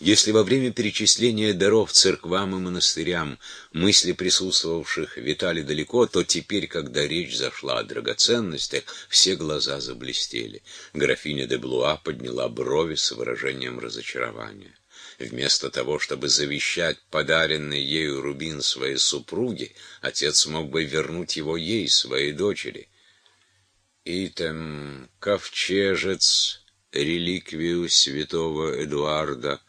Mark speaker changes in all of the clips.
Speaker 1: Если во время перечисления даров церквам и монастырям мысли присутствовавших витали далеко, то теперь, когда речь зашла о драгоценностях, все глаза заблестели. Графиня де Блуа подняла брови с выражением разочарования. Вместо того, чтобы завещать подаренный ею рубин своей супруге, отец мог бы вернуть его ей, своей дочери. Итем ковчежец, реликвию святого Эдуарда,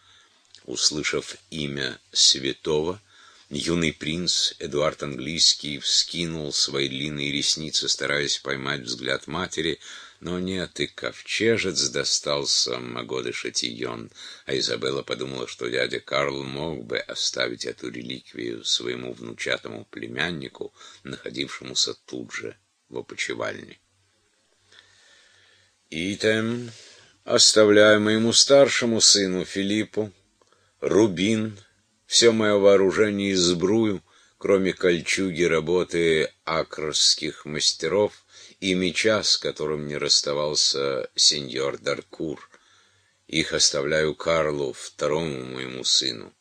Speaker 1: Услышав имя святого, юный принц Эдуард Английский вскинул свои длинные ресницы, стараясь поймать взгляд матери, но нет, и ковчежец достался Магоде Шатийон, а Изабелла подумала, что дядя Карл мог бы оставить эту реликвию своему внучатому племяннику, находившемуся тут же в опочивальне. Итем оставляю моему старшему сыну Филиппу, рубин, все мое вооружение и сбрую, кроме кольчуги работы акрских мастеров и меча, с которым не расставался сеньор Даркур. Их оставляю Карлу, второму моему сыну.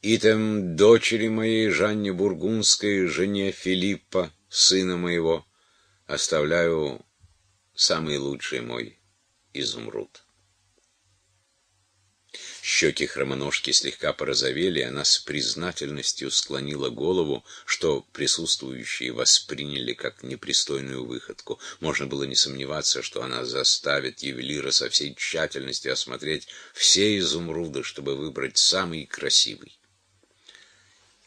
Speaker 1: И там дочери моей Жанне Бургундской, жене Филиппа, сына моего, оставляю самый лучший мой изумруд. Щеки хромоножки слегка порозовели, она с признательностью склонила голову, что присутствующие восприняли как непристойную выходку. Можно было не сомневаться, что она заставит ювелира со всей тщательностью осмотреть все изумруды, чтобы выбрать самый красивый.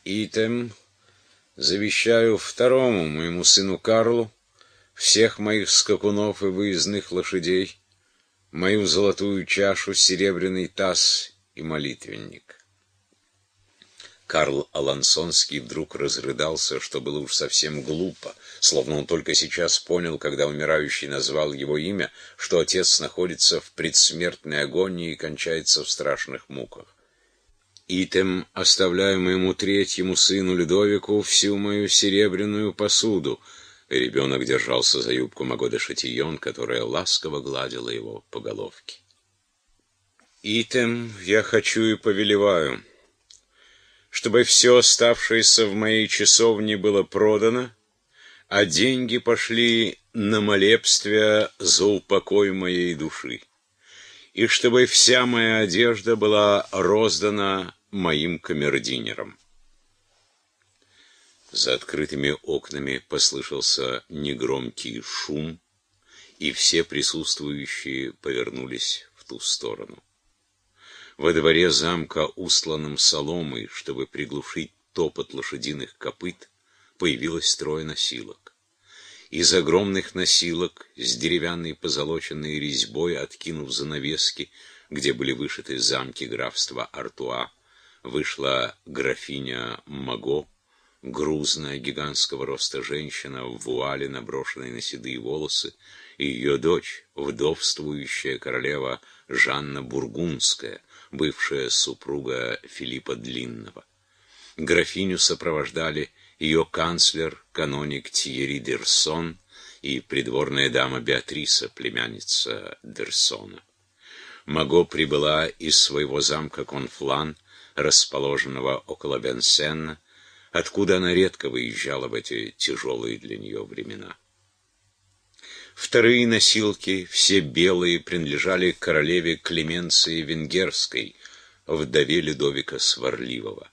Speaker 1: Итем завещаю второму моему сыну Карлу всех моих скакунов и выездных лошадей, мою золотую чашу, серебряный таз и молитвенник. Карл Алансонский вдруг разрыдался, что было уж совсем глупо, словно он только сейчас понял, когда умирающий назвал его имя, что отец находится в предсмертной агонии и кончается в страшных муках. Итем оставляю моему третьему сыну Людовику всю мою серебряную посуду — Ребенок держался за юбку Магода Шатион, которая ласково гладила его по головке. «Итем я хочу и повелеваю, чтобы все оставшееся в моей часовне было продано, а деньги пошли на молебствие за упокой моей души, и чтобы вся моя одежда была роздана моим камердинерам. За открытыми окнами послышался негромкий шум, и все присутствующие повернулись в ту сторону. Во дворе замка, устланном соломой, чтобы приглушить топот лошадиных копыт, появилось трое носилок. Из огромных носилок, с деревянной позолоченной резьбой, откинув занавески, где были вышиты замки графства Артуа, вышла графиня Маго, грузная, гигантского роста женщина в вуале, наброшенной на седые волосы, и ее дочь, вдовствующая королева Жанна Бургундская, бывшая супруга Филиппа Длинного. Графиню сопровождали ее канцлер, каноник Тьерри Дерсон и придворная дама Беатриса, племянница Дерсона. Маго прибыла из своего замка Конфлан, расположенного около Бенсенна, откуда она редко выезжала в эти тяжелые для нее времена. Вторые носилки, все белые, принадлежали королеве Клеменции Венгерской, вдове Людовика Сварливого.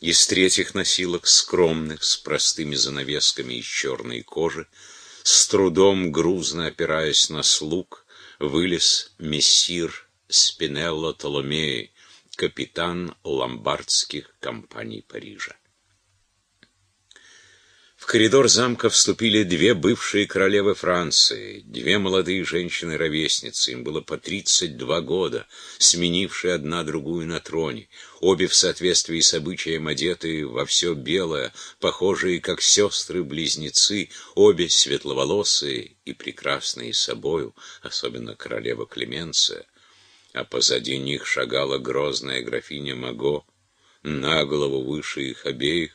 Speaker 1: Из третьих носилок, скромных, с простыми занавесками из черной кожи, с трудом грузно опираясь на слуг, вылез мессир Спинелло Толомеи, капитан ломбардских компаний Парижа. В коридор замка вступили две бывшие королевы Франции, две молодые женщины-ровесницы, им было по 32 года, сменившие одна другую на троне, обе в соответствии с обычаем одетые во все белое, похожие как сестры-близнецы, обе светловолосые и прекрасные собою, особенно королева Клеменция, а позади них шагала грозная графиня Маго, на голову выше их обеих,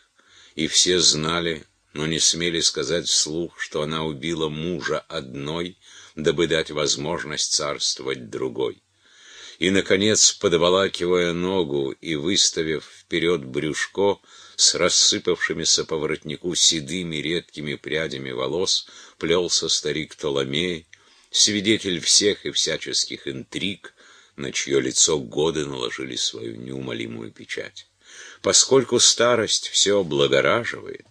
Speaker 1: и все знали, но не смели сказать вслух, что она убила мужа одной, дабы дать возможность царствовать другой. и, наконец, подволакивая ногу и выставив вперед брюшко, с рассыпавшимися по воротнику седыми редкими прядями волос, плелся старик Толомей, свидетель всех и всяческих интриг, на чье лицо годы наложили свою неумолимую печать. Поскольку старость все благораживает,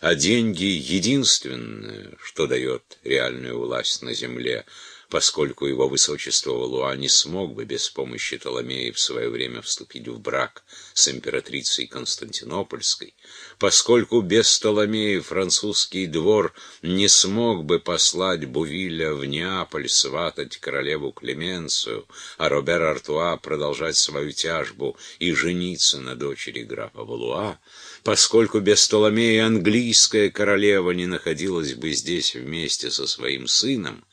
Speaker 1: а деньги — единственное, что дает реальную власть на земле, поскольку его высочество Валуа не смог бы без помощи Толомея в свое время вступить в брак с императрицей Константинопольской, поскольку без Толомея французский двор не смог бы послать Бувиля в Неаполь сватать королеву Клеменцию, а Робер Артуа продолжать свою тяжбу и жениться на дочери графа Валуа, поскольку без Толомея английская королева не находилась бы здесь вместе со своим сыном,